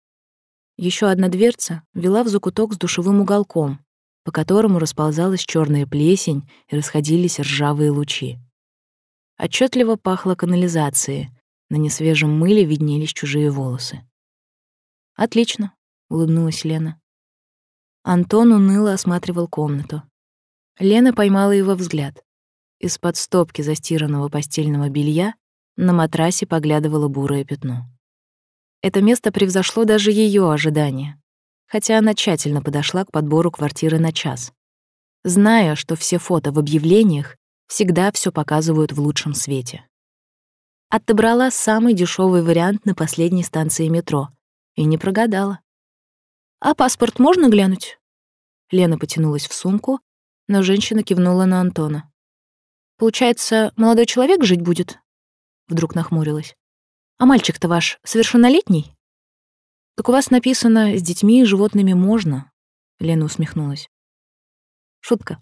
Еще одна дверца вела в закуток с душевым уголком, по которому расползалась черная плесень и расходились ржавые лучи. Отчетливо пахло канализацией, на несвежем мыле виднелись чужие волосы. «Отлично», — улыбнулась Лена. Антон уныло осматривал комнату. Лена поймала его взгляд. Из-под стопки застиранного постельного белья На матрасе поглядывало бурое пятно. Это место превзошло даже ее ожидания, хотя она тщательно подошла к подбору квартиры на час, зная, что все фото в объявлениях всегда все показывают в лучшем свете. Отобрала самый дешевый вариант на последней станции метро и не прогадала. «А паспорт можно глянуть?» Лена потянулась в сумку, но женщина кивнула на Антона. «Получается, молодой человек жить будет?» Вдруг нахмурилась. «А мальчик-то ваш совершеннолетний?» «Так у вас написано, с детьми и животными можно», — Лена усмехнулась. «Шутка».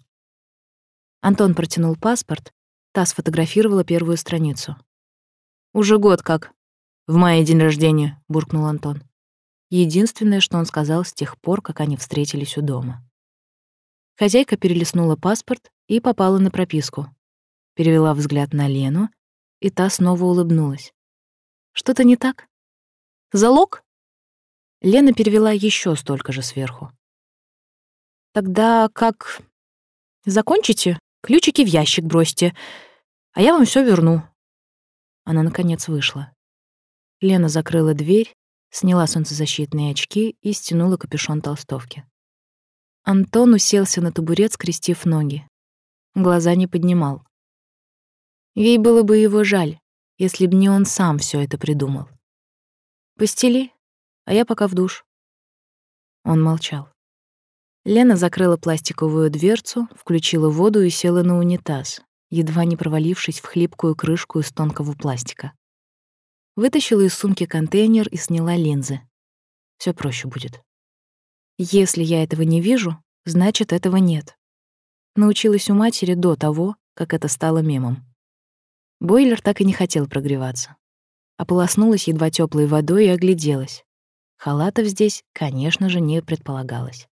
Антон протянул паспорт, та сфотографировала первую страницу. «Уже год как. В мае день рождения», — буркнул Антон. Единственное, что он сказал с тех пор, как они встретились у дома. Хозяйка перелистнула паспорт и попала на прописку. Перевела взгляд на Лену, и та снова улыбнулась. «Что-то не так? Залог?» Лена перевела еще столько же сверху. «Тогда как... Закончите, ключики в ящик бросьте, а я вам все верну». Она, наконец, вышла. Лена закрыла дверь, сняла солнцезащитные очки и стянула капюшон толстовки. Антон уселся на табурет, скрестив ноги. Глаза не поднимал. Ей было бы его жаль, если б не он сам все это придумал. «Постели, а я пока в душ». Он молчал. Лена закрыла пластиковую дверцу, включила воду и села на унитаз, едва не провалившись в хлипкую крышку из тонкого пластика. Вытащила из сумки контейнер и сняла линзы. Все проще будет. Если я этого не вижу, значит, этого нет. Научилась у матери до того, как это стало мемом. Бойлер так и не хотел прогреваться. Ополоснулась едва теплой водой и огляделась. Халатов здесь, конечно же, не предполагалось.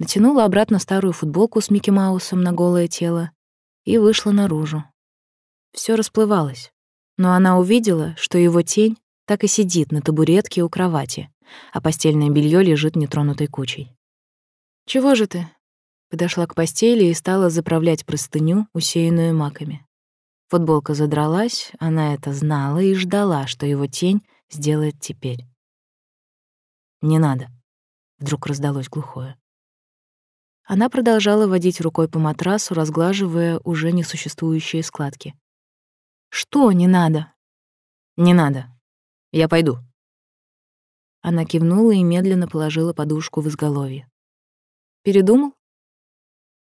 Натянула обратно старую футболку с Микки Маусом на голое тело и вышла наружу. Все расплывалось, но она увидела, что его тень так и сидит на табуретке у кровати, а постельное белье лежит нетронутой кучей. «Чего же ты?» Подошла к постели и стала заправлять простыню, усеянную маками. Футболка задралась, она это знала и ждала, что его тень сделает теперь. «Не надо», — вдруг раздалось глухое. Она продолжала водить рукой по матрасу, разглаживая уже несуществующие складки. «Что не надо?» «Не надо. Я пойду». Она кивнула и медленно положила подушку в изголовье. «Передумал?»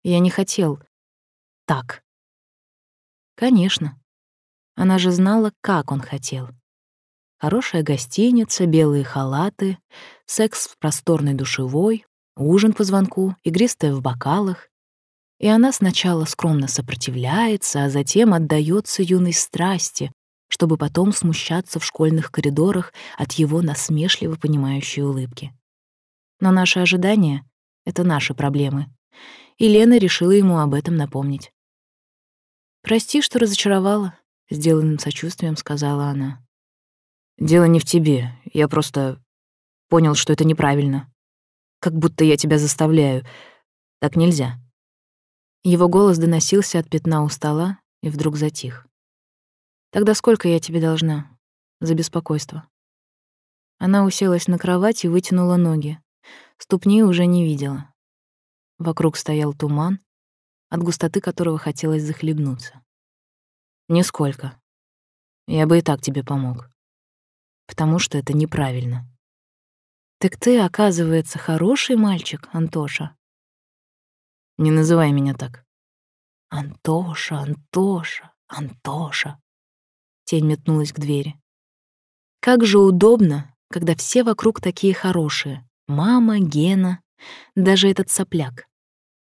«Я не хотел. Так». «Конечно. Она же знала, как он хотел. Хорошая гостиница, белые халаты, секс в просторной душевой, ужин по звонку, игристая в бокалах. И она сначала скромно сопротивляется, а затем отдается юной страсти, чтобы потом смущаться в школьных коридорах от его насмешливо понимающей улыбки. Но наши ожидания — это наши проблемы. И Лена решила ему об этом напомнить. «Прости, что разочаровала», — сделанным сочувствием сказала она. «Дело не в тебе. Я просто понял, что это неправильно. Как будто я тебя заставляю. Так нельзя». Его голос доносился от пятна у стола и вдруг затих. Тогда сколько я тебе должна за беспокойство? Она уселась на кровать и вытянула ноги. Ступни уже не видела. Вокруг стоял туман, от густоты которого хотелось захлебнуться. Нисколько. Я бы и так тебе помог. Потому что это неправильно. Так ты, оказывается, хороший мальчик, Антоша. Не называй меня так. Антоша, Антоша, Антоша. Тень метнулась к двери. Как же удобно, когда все вокруг такие хорошие. Мама, Гена, даже этот сопляк.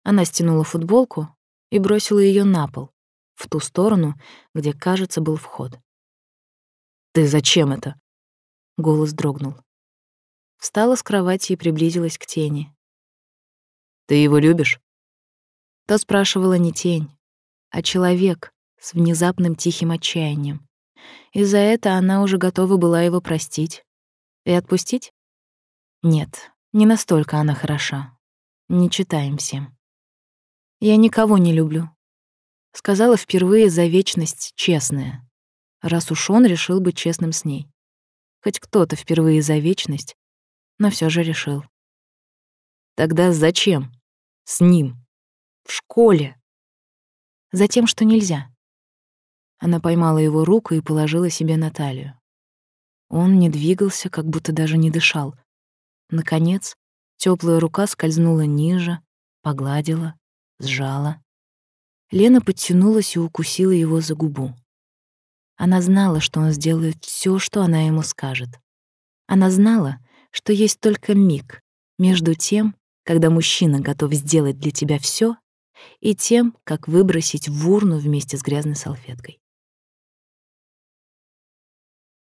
Она стянула футболку и бросила ее на пол, в ту сторону, где, кажется, был вход. «Ты зачем это?» Голос дрогнул. Встала с кровати и приблизилась к тени. «Ты его любишь?» То спрашивала не тень, а человек с внезапным тихим отчаянием и за это она уже готова была его простить. И отпустить? Нет, не настолько она хороша. Не читаем всем. Я никого не люблю. Сказала впервые за вечность честная. раз уж он решил быть честным с ней. Хоть кто-то впервые за вечность, но все же решил. Тогда зачем? С ним? В школе? Затем, что нельзя. Она поймала его руку и положила себе на талию. Он не двигался, как будто даже не дышал. Наконец, теплая рука скользнула ниже, погладила, сжала. Лена подтянулась и укусила его за губу. Она знала, что он сделает все, что она ему скажет. Она знала, что есть только миг между тем, когда мужчина готов сделать для тебя все, и тем, как выбросить в урну вместе с грязной салфеткой.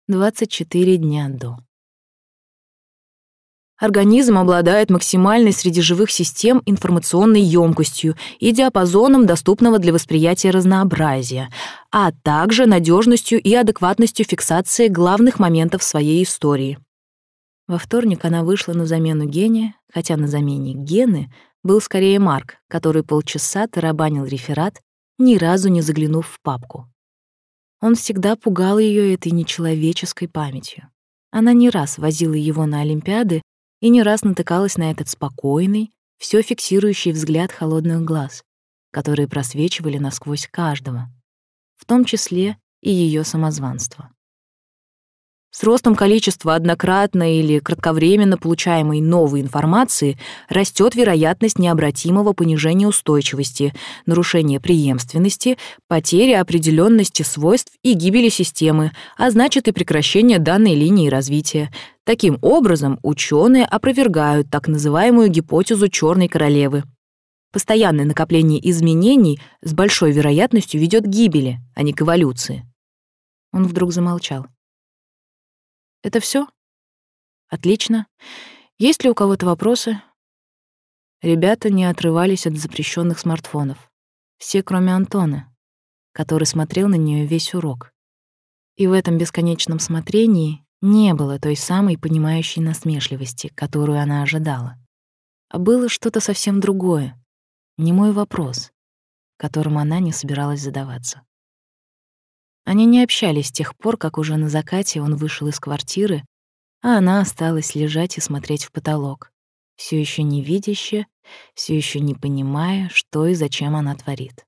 24 дня до. Организм обладает максимальной среди живых систем информационной емкостью и диапазоном доступного для восприятия разнообразия, а также надежностью и адекватностью фиксации главных моментов своей истории. Во вторник она вышла на замену Гене, хотя на замене Гены был скорее Марк, который полчаса тарабанил реферат, ни разу не заглянув в папку. Он всегда пугал ее этой нечеловеческой памятью. Она не раз возила его на Олимпиады и не раз натыкалась на этот спокойный, все фиксирующий взгляд холодных глаз, которые просвечивали насквозь каждого, в том числе и ее самозванство. С ростом количества однократно или кратковременно получаемой новой информации растет вероятность необратимого понижения устойчивости, нарушения преемственности, потери определенности свойств и гибели системы, а значит и прекращения данной линии развития. Таким образом, ученые опровергают так называемую гипотезу черной королевы. Постоянное накопление изменений с большой вероятностью ведет к гибели, а не к эволюции. Он вдруг замолчал. Это все? Отлично. Есть ли у кого-то вопросы? Ребята не отрывались от запрещенных смартфонов. Все, кроме Антона, который смотрел на нее весь урок. И в этом бесконечном смотрении не было той самой понимающей насмешливости, которую она ожидала. А было что-то совсем другое, не мой вопрос, которым она не собиралась задаваться. Они не общались с тех пор, как уже на закате он вышел из квартиры, а она осталась лежать и смотреть в потолок, все еще не видящая, все еще не понимая, что и зачем она творит.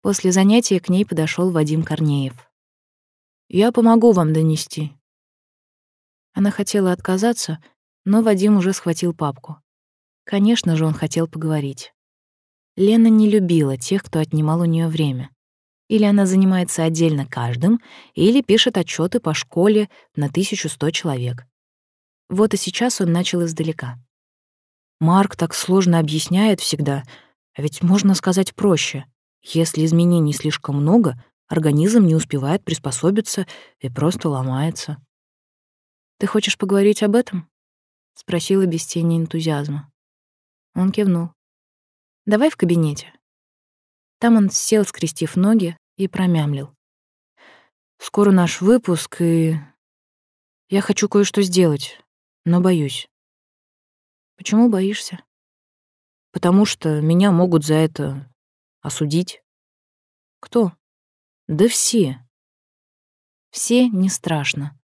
После занятия к ней подошел Вадим Корнеев. «Я помогу вам донести». Она хотела отказаться, но Вадим уже схватил папку. Конечно же, он хотел поговорить. Лена не любила тех, кто отнимал у нее время. Или она занимается отдельно каждым, или пишет отчеты по школе на 1100 человек. Вот и сейчас он начал издалека. Марк так сложно объясняет всегда, а ведь можно сказать проще. Если изменений слишком много, организм не успевает приспособиться и просто ломается. «Ты хочешь поговорить об этом?» — спросила без тени энтузиазма. Он кивнул. «Давай в кабинете». Там он сел, скрестив ноги, и промямлил. «Скоро наш выпуск, и я хочу кое-что сделать, но боюсь». «Почему боишься?» «Потому что меня могут за это осудить». «Кто?» «Да все». «Все не страшно.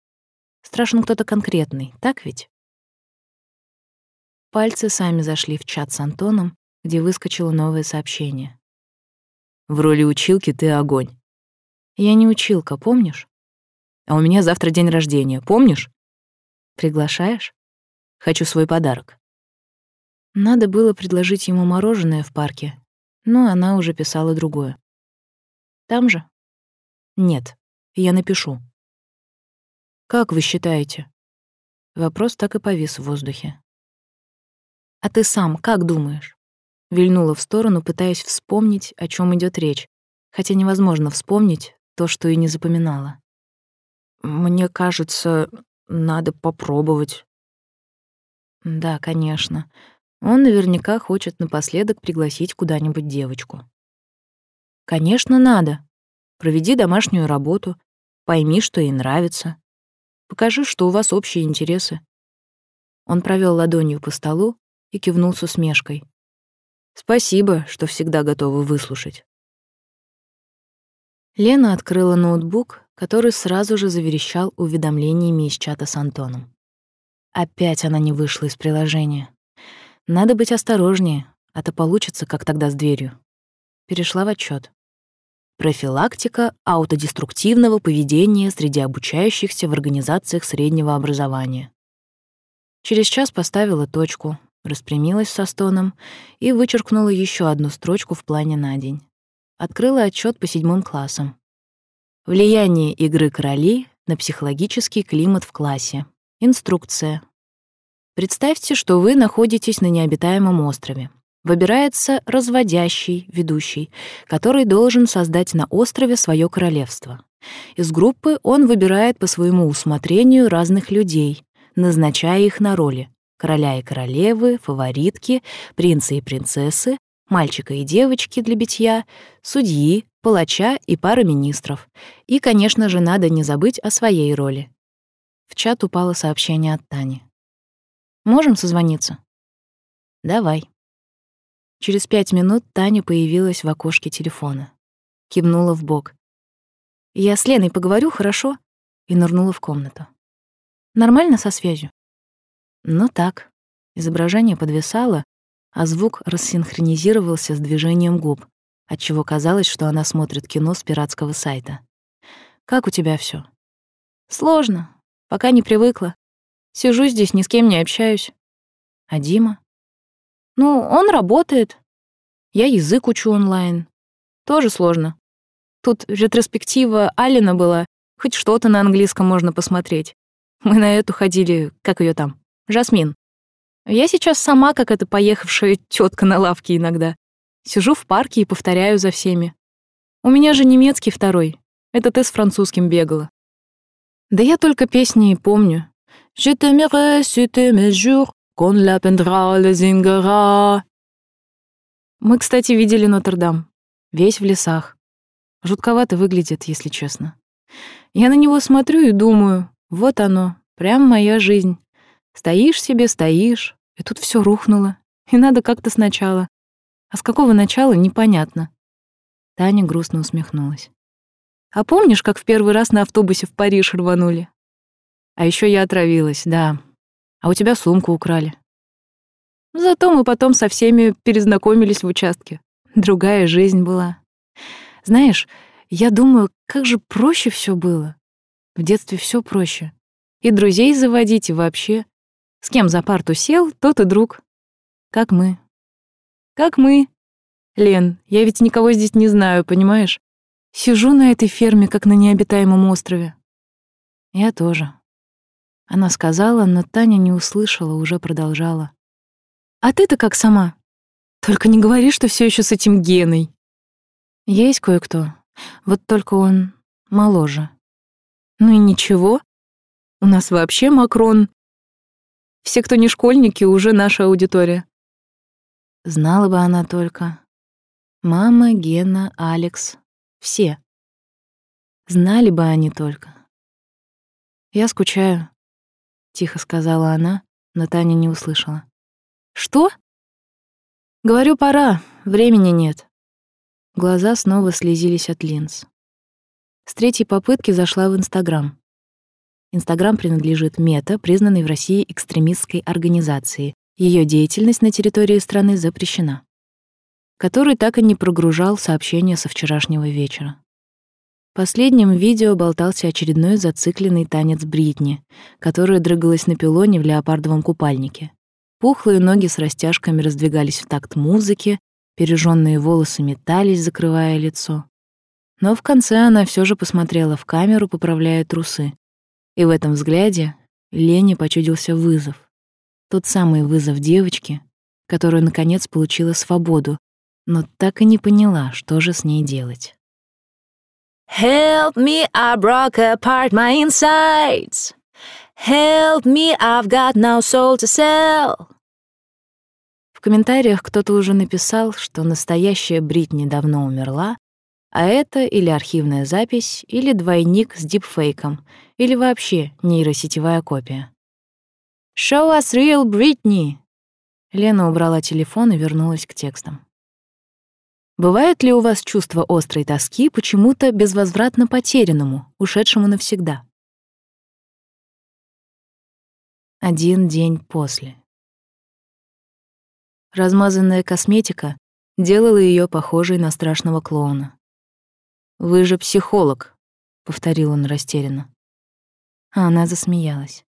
Страшен кто-то конкретный, так ведь?» Пальцы сами зашли в чат с Антоном, где выскочило новое сообщение. В роли училки ты огонь. Я не училка, помнишь? А у меня завтра день рождения, помнишь? Приглашаешь? Хочу свой подарок. Надо было предложить ему мороженое в парке, но она уже писала другое. Там же? Нет, я напишу. Как вы считаете? Вопрос так и повис в воздухе. А ты сам как думаешь? Вильнула в сторону, пытаясь вспомнить, о чем идет речь, хотя невозможно вспомнить то, что и не запоминала. «Мне кажется, надо попробовать». Да, конечно. Он наверняка хочет напоследок пригласить куда-нибудь девочку. Конечно, надо. Проведи домашнюю работу, пойми, что ей нравится. Покажи, что у вас общие интересы. Он провел ладонью по столу и кивнул с усмешкой. Спасибо, что всегда готовы выслушать. Лена открыла ноутбук, который сразу же заверещал уведомлениями из чата с Антоном. Опять она не вышла из приложения. Надо быть осторожнее, а то получится, как тогда с дверью. Перешла в отчет. Профилактика аутодеструктивного поведения среди обучающихся в организациях среднего образования. Через час поставила точку, распрямилась со стоном и вычеркнула еще одну строчку в плане на день. Открыла отчет по седьмым классам. Влияние игры короли на психологический климат в классе. Инструкция. Представьте, что вы находитесь на необитаемом острове. Выбирается разводящий ведущий, который должен создать на острове свое королевство. Из группы он выбирает по своему усмотрению разных людей, назначая их на роли короля и королевы, фаворитки, принца и принцессы, мальчика и девочки для битья, судьи, палача и пары министров. И, конечно же, надо не забыть о своей роли. В чат упало сообщение от Тани. «Можем созвониться?» «Давай». Через пять минут Таня появилась в окошке телефона. Кивнула в бок. «Я с Леной поговорю, хорошо?» И нырнула в комнату. «Нормально со связью?» «Ну так». Изображение подвисало, а звук рассинхронизировался с движением губ, отчего казалось, что она смотрит кино с пиратского сайта. «Как у тебя все? «Сложно. Пока не привыкла. Сижу здесь, ни с кем не общаюсь. А Дима? Ну, он работает. Я язык учу онлайн. Тоже сложно. Тут ретроспектива Алина была, хоть что-то на английском можно посмотреть. Мы на эту ходили, как ее там, Жасмин. Я сейчас сама, как эта поехавшая тетка на лавке иногда. Сижу в парке и повторяю за всеми. У меня же немецкий второй. Это ты с французским бегала. Да я только песни и помню. Je t'aimerai si tu me jures qu'on l'appendra le zingara. Мы, кстати, видели Нотр-Дам. Весь в лесах. Жутковато выглядит, если честно. Я на него смотрю и думаю, вот оно, прям моя жизнь. Стоишь себе, стоишь, и тут все рухнуло. И надо как-то сначала. А с какого начала, непонятно. Таня грустно усмехнулась. А помнишь, как в первый раз на автобусе в Париж рванули? А еще я отравилась, да. А у тебя сумку украли. Зато мы потом со всеми перезнакомились в участке. Другая жизнь была. Знаешь, я думаю, как же проще все было. В детстве все проще. И друзей заводить, и вообще. С кем за парту сел, тот и друг. Как мы. Как мы. Лен, я ведь никого здесь не знаю, понимаешь? Сижу на этой ферме, как на необитаемом острове. Я тоже. Она сказала, но Таня не услышала, уже продолжала. А ты-то как сама? Только не говори, что все еще с этим Геной. Есть кое-кто. Вот только он моложе. Ну и ничего. У нас вообще Макрон все, кто не школьники, уже наша аудитория. Знала бы она только. Мама, Гена, Алекс. Все. Знали бы они только. «Я скучаю», — тихо сказала она, но Таня не услышала. «Что?» «Говорю, пора, времени нет». Глаза снова слезились от линз. С третьей попытки зашла в Инстаграм. Инстаграм принадлежит Мета, признанной в России экстремистской организации. Ее деятельность на территории страны запрещена. Который так и не прогружал сообщения со вчерашнего вечера. В последнем видео болтался очередной зацикленный танец Бритни, которая дрыгалась на пилоне в леопардовом купальнике. Пухлые ноги с растяжками раздвигались в такт музыки, пережженные волосы метались, закрывая лицо. Но в конце она все же посмотрела в камеру, поправляя трусы, и в этом взгляде Лене почудился вызов. Тот самый вызов девочки, которая, наконец, получила свободу, но так и не поняла, что же с ней делать. Help me, I broke apart my insides. Help me, I've got no soul to sell. В комментариях кто-то уже написал, что настоящая Бритни давно умерла, а это или архивная запись, или двойник с дипфейком, или вообще нейросетевая копия. «Show us real Britney!» Лена убрала телефон и вернулась к текстам. Бывает ли у вас чувство острой тоски почему-то безвозвратно потерянному, ушедшему навсегда? Один день после. Размазанная косметика делала ее похожей на страшного клоуна. «Вы же психолог», — повторил он растерянно. А она засмеялась.